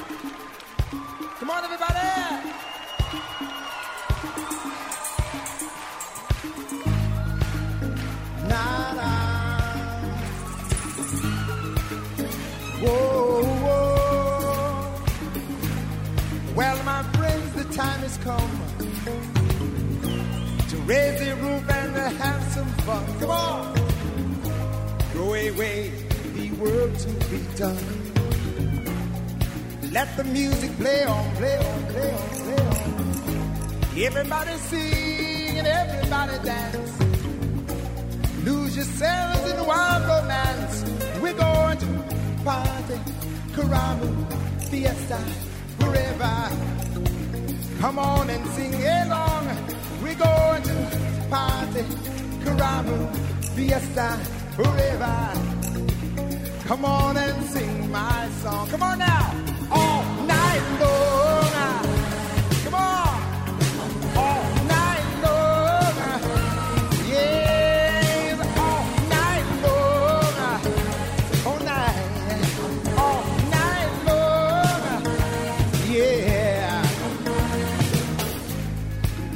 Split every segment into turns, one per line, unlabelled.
Come on, everybody. Na na. Whoa, whoa. Well, my friends, the time has come to raise the roof and to have some fun. Come on. Go away the world to be done. Let the music play on, play on, play on, play on. Everybody sing and everybody dance. Lose yourselves in wild romance. We're going to party, karamu, fiesta, forever. Come on and sing along. We're going to party, karamu, fiesta, forever. Come on and sing my song. Come on now.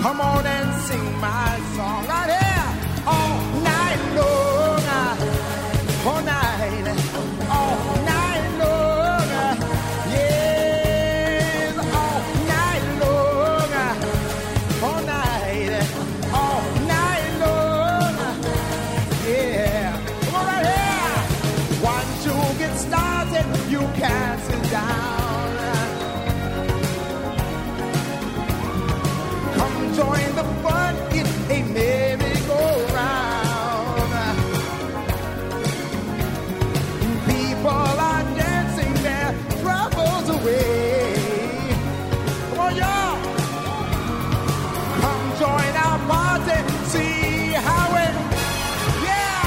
Come on and sing my song right here. All night long. All night. All night long. Yes. All night long. All night. All night long. Yeah. Come on right here. Once you get started, you can't sit down. The fun a merry-go-round. People are dancing their troubles away. Come on, y'all. Come join our party. See how it. Yeah.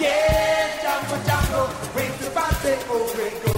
Yeah. Party over and